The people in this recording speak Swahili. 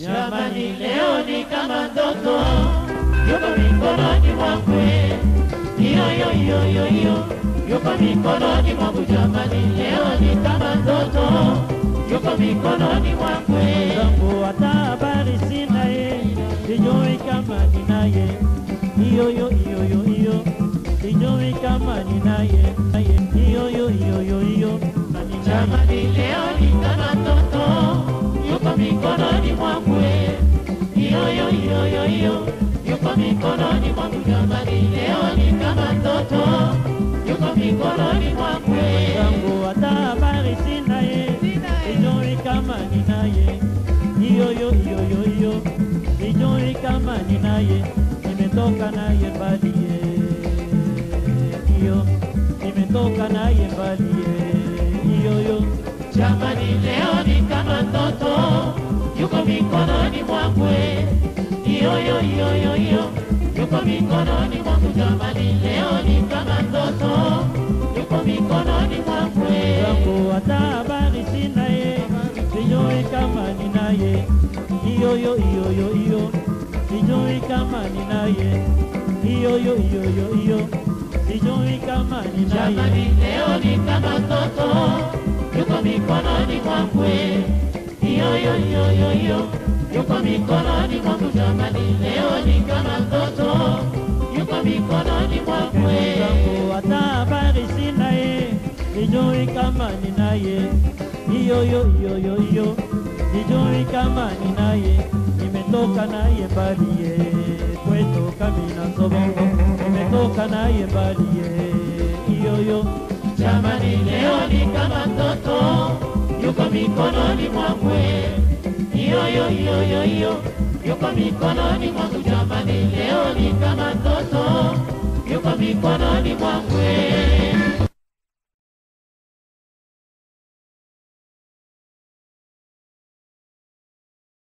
Jamani, leo ni kama ndoto, yuko mikononi mwangu, hiyo hiyo hiyo hiyo hiyo, yuko mikononi mwangu. Jamani, leo ni kama ndoto, yuko mikononi mwangu. zangu hata habari sina ye, sijui kama ninaye hiyo hiyo hiyo hiyo hiyo, sijui kama ninaye naye hiyo hiyo hiyo hiyo hiyo, Jamani, leo ni kama yuko mikononi mwangu. Jamani, leo ni kama ndoto, yuko mikononi mwangu. zangu hata habari sina ye, sijui kama ninaye hiyo hiyo hiyo hiyo hiyo, sijui kama ninaye, nimetoka naye mbali ye hiyo, nimetoka naye mbali hiyo, yuko mikononi mwangu. Jamani, leo ni kama ndoto, yuko mikononi mwangu. zangu hata habari sina ye, sijui kama ninaye hiyo hiyo hiyo, sijui kama ninaye hiyo hiyo hiyo, sijui kama Jamani, leo ni kama ndoto, yuko mikononi mwangu, hiyo hiyo hiyo, yuko mikononi mwangu. Jamani, leo ni kama mtoto yuko mikononi mwangu. hata habari sina ye, sijui kama ninaye hiyo hiyo hiyo hiyo hiyo, sijui kama ninaye, nimetoka naye mbali ye. Kwetu Kamina Sobongo, nimetoka naye mbali ye. Hiyo hiyo. Jamani, leo ni kama ndoto, yuko mikononi mwangu, hiyo hiyo hiyo hiyo hiyo, yuko mikononi mwangu. Jamani, leo ni kama mtoto yuko mikononi mwangu.